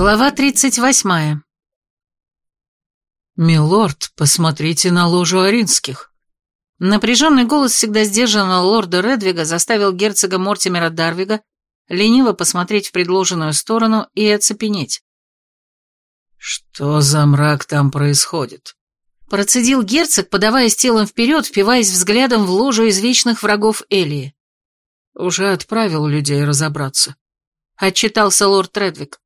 Глава 38. «Милорд, посмотрите на ложу Аринских». Напряженный голос всегда сдержанного лорда Редвига заставил герцога Мортимера Дарвига лениво посмотреть в предложенную сторону и оцепенеть. «Что за мрак там происходит?» Процедил герцог, подаваясь телом вперед, впиваясь взглядом в ложу из вечных врагов Элии. «Уже отправил людей разобраться», — отчитался лорд Редвиг.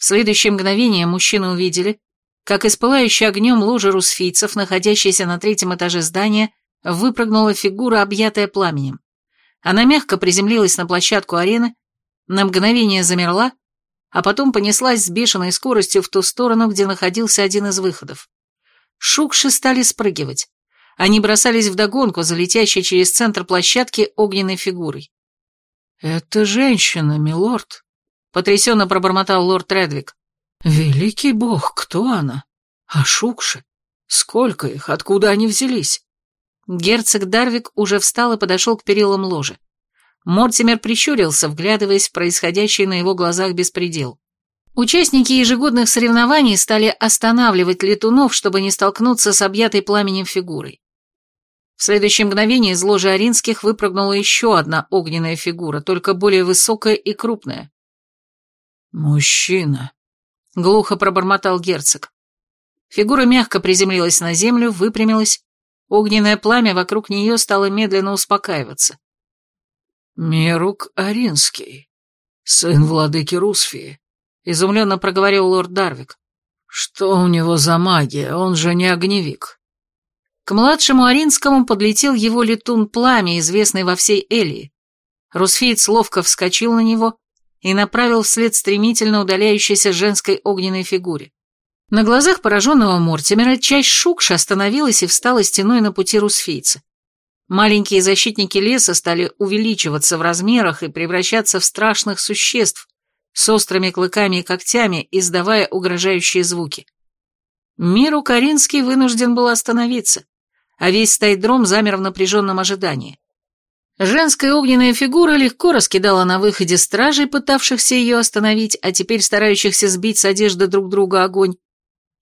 В следующее мгновение мужчины увидели, как из пылающей огнем ложи русфийцев, находящейся на третьем этаже здания, выпрыгнула фигура, объятая пламенем. Она мягко приземлилась на площадку арены, на мгновение замерла, а потом понеслась с бешеной скоростью в ту сторону, где находился один из выходов. Шукши стали спрыгивать. Они бросались вдогонку за летящей через центр площадки огненной фигурой. «Это женщина, милорд», — потрясенно пробормотал лорд Редвик. «Великий бог, кто она? А Шукши? Сколько их? Откуда они взялись?» Герцог Дарвик уже встал и подошел к перилам ложи. Мортимер прищурился, вглядываясь в происходящий на его глазах беспредел. Участники ежегодных соревнований стали останавливать летунов, чтобы не столкнуться с объятой пламенем фигурой. В следующее мгновение из ложи Аринских выпрыгнула еще одна огненная фигура, только более высокая и крупная. «Мужчина», — глухо пробормотал герцог. Фигура мягко приземлилась на землю, выпрямилась. Огненное пламя вокруг нее стало медленно успокаиваться. «Мерук Аринский, сын владыки Русфии», — изумленно проговорил лорд Дарвик. «Что у него за магия? Он же не огневик». К младшему Аринскому подлетел его летун пламя, известный во всей Элии. Русфиец ловко вскочил на него, и направил вслед стремительно удаляющейся женской огненной фигуре. На глазах пораженного Мортимера часть шукша остановилась и встала стеной на пути русфийца. Маленькие защитники леса стали увеличиваться в размерах и превращаться в страшных существ с острыми клыками и когтями, издавая угрожающие звуки. Миру Каринский вынужден был остановиться, а весь стайдром замер в напряженном ожидании. Женская огненная фигура легко раскидала на выходе стражей, пытавшихся ее остановить, а теперь старающихся сбить с одежды друг друга огонь,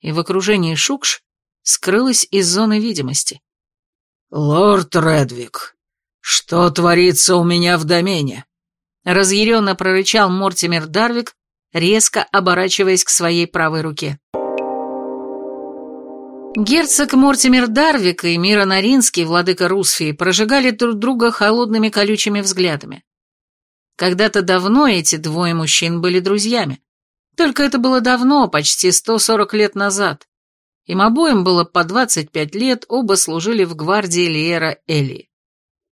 и в окружении шукш скрылась из зоны видимости. «Лорд Редвик, что творится у меня в домене?» Разъяренно прорычал Мортимер Дарвик, резко оборачиваясь к своей правой руке. Герцог Мортимер Дарвик и Мира Наринский, владыка Русфии, прожигали друг друга холодными колючими взглядами. Когда-то давно эти двое мужчин были друзьями. Только это было давно, почти 140 лет назад. Им обоим было по 25 лет, оба служили в гвардии Лиера Элии.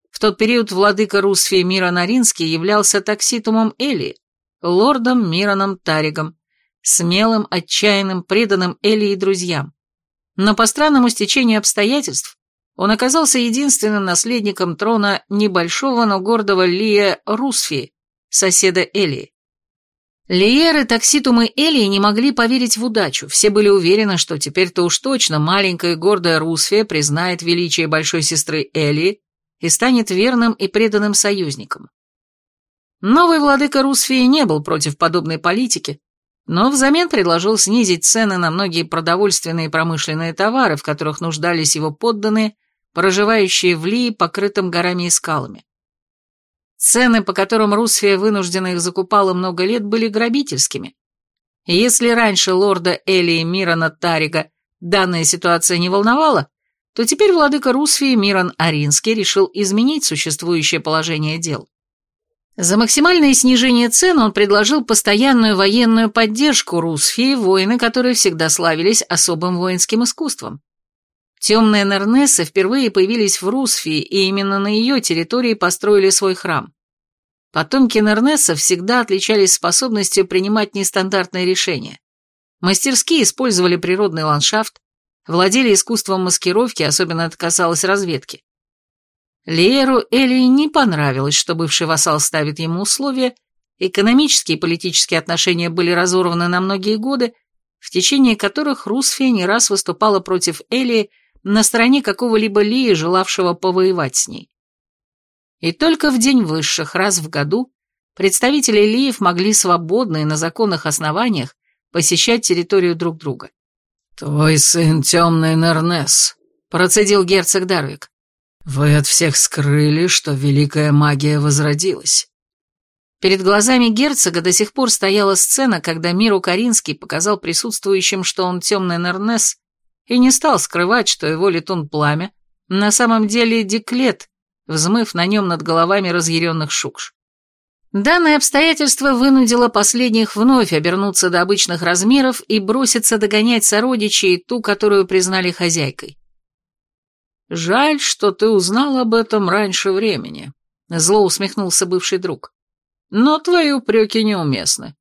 В тот период владыка Русфии Мира Наринский являлся такситумом Элии, лордом Мираном Таригом, смелым, отчаянным, преданным Элии друзьям. Но по странному стечению обстоятельств он оказался единственным наследником трона небольшого, но гордого Лия Русфи, соседа Элии. Лиеры, такситумы Элии не могли поверить в удачу, все были уверены, что теперь-то уж точно маленькая и гордая Русфия признает величие большой сестры Элии и станет верным и преданным союзником. Новый владыка Русфии не был против подобной политики, но взамен предложил снизить цены на многие продовольственные и промышленные товары, в которых нуждались его подданные, проживающие в Лии, покрытым горами и скалами. Цены, по которым Русфия вынуждена их закупала много лет, были грабительскими. И если раньше лорда Элии Мирона Тарига данная ситуация не волновала, то теперь владыка Русфии Мирон Аринский решил изменить существующее положение дел. За максимальное снижение цен он предложил постоянную военную поддержку Русфии, воины, которые всегда славились особым воинским искусством. Темные Нернессы впервые появились в Русфии, и именно на ее территории построили свой храм. Потомки Нернессов всегда отличались способностью принимать нестандартные решения. Мастерски использовали природный ландшафт, владели искусством маскировки, особенно это касалось разведки. Лееру Элии не понравилось, что бывший вассал ставит ему условия, экономические и политические отношения были разорваны на многие годы, в течение которых Русфия не раз выступала против Элии на стороне какого-либо Лии, желавшего повоевать с ней. И только в день высших, раз в году, представители Лиев могли свободно и на законных основаниях посещать территорию друг друга. «Твой сын темный Нернес», — процедил герцог Дарвик. «Вы от всех скрыли, что великая магия возродилась». Перед глазами герцога до сих пор стояла сцена, когда Миру Каринский показал присутствующим, что он темный Нернес, и не стал скрывать, что его летун пламя на самом деле деклет, взмыв на нем над головами разъяренных шукш. Данное обстоятельство вынудило последних вновь обернуться до обычных размеров и броситься догонять сородичей ту, которую признали хозяйкой. «Жаль, что ты узнал об этом раньше времени», — зло усмехнулся бывший друг. «Но твои упреки неуместны.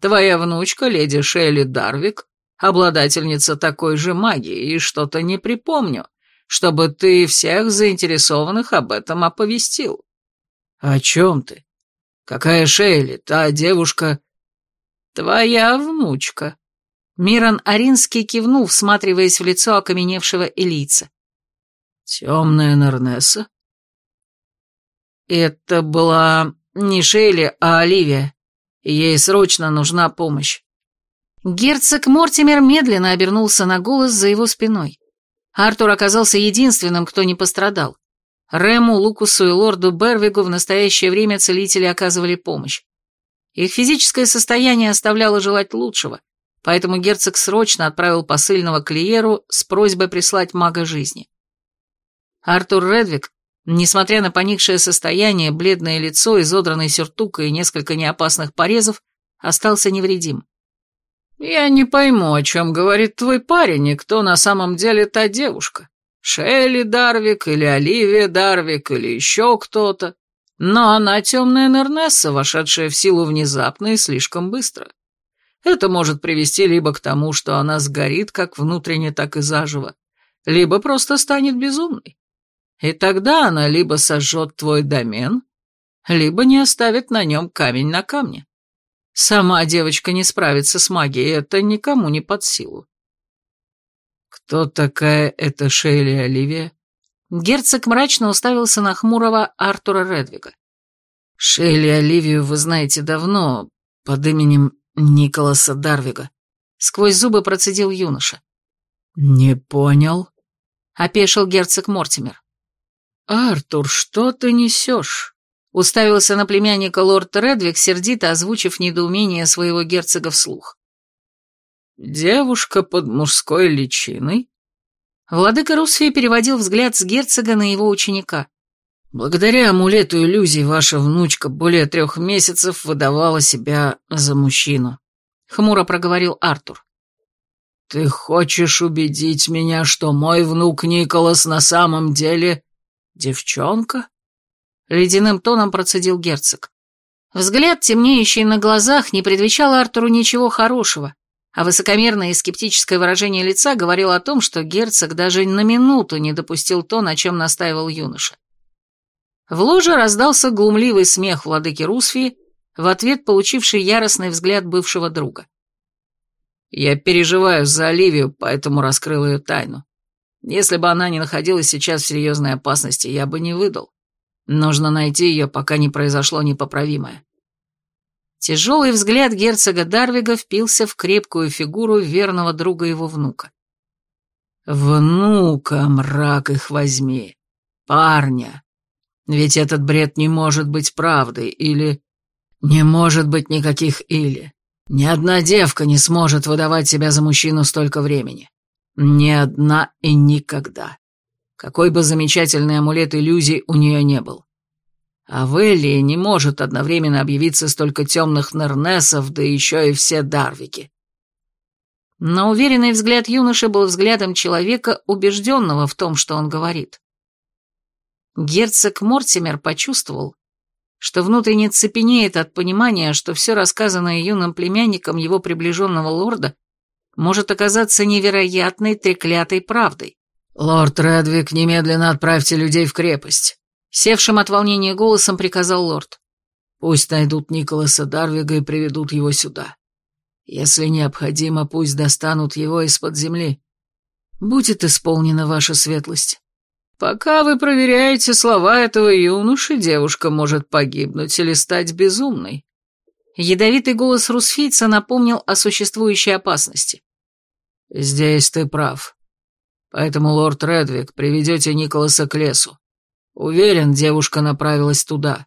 Твоя внучка, леди Шелли Дарвик, обладательница такой же магии, и что-то не припомню, чтобы ты всех заинтересованных об этом оповестил». «О чем ты? Какая Шелли, та девушка...» «Твоя внучка». Мирон Аринский кивнул, всматриваясь в лицо окаменевшего элийца. «Темная Нернесса?» «Это была не Шейли, а Оливия. Ей срочно нужна помощь». Герцог Мортимер медленно обернулся на голос за его спиной. Артур оказался единственным, кто не пострадал. Рему, Лукусу и лорду Бервигу в настоящее время целители оказывали помощь. Их физическое состояние оставляло желать лучшего, поэтому герцог срочно отправил посыльного к Лиеру с просьбой прислать мага жизни. Артур Редвик, несмотря на поникшее состояние, бледное лицо, изодранный сюртук и несколько неопасных порезов, остался невредим. «Я не пойму, о чем говорит твой парень и кто на самом деле та девушка. Шелли Дарвик или Оливия Дарвик или еще кто-то. Но она темная Нернесса, вошедшая в силу внезапно и слишком быстро. Это может привести либо к тому, что она сгорит как внутренне, так и заживо, либо просто станет безумной. И тогда она либо сожжет твой домен, либо не оставит на нем камень на камне. Сама девочка не справится с магией, это никому не под силу. Кто такая эта Шейли Оливия? Герцог мрачно уставился на хмурого Артура Редвига. Шейли Оливию вы знаете давно, под именем Николаса Дарвига. Сквозь зубы процедил юноша. Не понял. Опешил герцог Мортимер. «Артур, что ты несешь?» Уставился на племянника лорд Редвик, сердито озвучив недоумение своего герцога вслух. «Девушка под мужской личиной?» Владыка Русфи переводил взгляд с герцога на его ученика. «Благодаря амулету иллюзий ваша внучка более трех месяцев выдавала себя за мужчину», — хмуро проговорил Артур. «Ты хочешь убедить меня, что мой внук Николас на самом деле девчонка?» Ледяным тоном процедил герцог. Взгляд, темнеющий на глазах, не предвещал Артуру ничего хорошего, а высокомерное и скептическое выражение лица говорило о том, что герцог даже на минуту не допустил то, на чем настаивал юноша. В ложе раздался глумливый смех владыки Русфии, в ответ получивший яростный взгляд бывшего друга. «Я переживаю за Оливию, поэтому раскрыл ее тайну. Если бы она не находилась сейчас в серьезной опасности, я бы не выдал. Нужно найти ее, пока не произошло непоправимое. Тяжелый взгляд герцога Дарвига впился в крепкую фигуру верного друга его внука. «Внука, мрак их возьми! Парня! Ведь этот бред не может быть правдой, или... Не может быть никаких «или». Ни одна девка не сможет выдавать себя за мужчину столько времени. Ни одна и никогда какой бы замечательный амулет иллюзий у нее не был. А в Эллии не может одновременно объявиться столько темных нернесов, да еще и все дарвики. Но уверенный взгляд юноши был взглядом человека, убежденного в том, что он говорит. Герцог Мортимер почувствовал, что внутренне цепенеет от понимания, что все рассказанное юным племянником его приближенного лорда может оказаться невероятной треклятой правдой. «Лорд Редвик, немедленно отправьте людей в крепость», — севшим от волнения голосом приказал лорд. «Пусть найдут Николаса Дарвига и приведут его сюда. Если необходимо, пусть достанут его из-под земли. Будет исполнена ваша светлость. Пока вы проверяете слова этого юноши, девушка может погибнуть или стать безумной». Ядовитый голос русфийца напомнил о существующей опасности. «Здесь ты прав. Поэтому, лорд Редвик, приведете Николаса к лесу. Уверен, девушка направилась туда».